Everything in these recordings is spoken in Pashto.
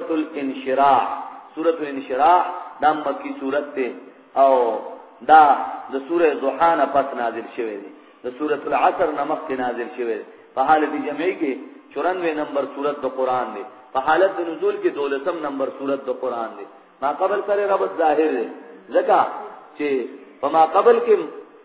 الانشراح سورۃ الانشراح دا مکی سورۃ ده او دا د سورې ضحا نه پس نازل شوه دی د سورۃ العصر نه مخکې نازل شوه دی په حالت جمعي کې 94 نمبر سورۃ د قران دی په حالت د نزول کې 12 نمبر سورۃ د قران دی ما قبل سره رب ظاهر دی ځکه چې په ما قبل کې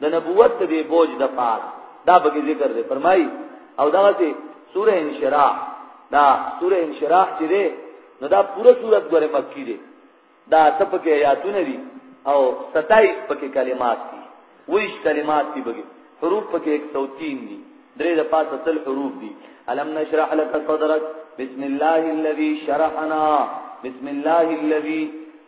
د نبوت د دې بوج د پاره دا به ذکر دی فرمایي او دا چې سوره انشراح دا سوره انشراح چې ده نو دا پوره سورۃ ګوره مکی ده دا تپکه آیاتونه دي او 27 پکې کلمات دي ویش کلمات دي بګي حروف پکې 103 دي درې د پاسه تل حروف دي الم نشرح لك صدرك بسم الله الذي شرحنا بسم الله الذي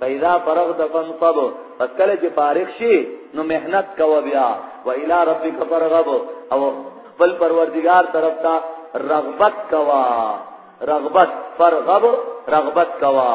فاذا فرغت فانصب پس کله چې فارغ شي نو مهنت کوه بیا و الى ربک فرغب او خپل پروردگار طرف ته رغبت کوا رغبت فرغب رغبت کوا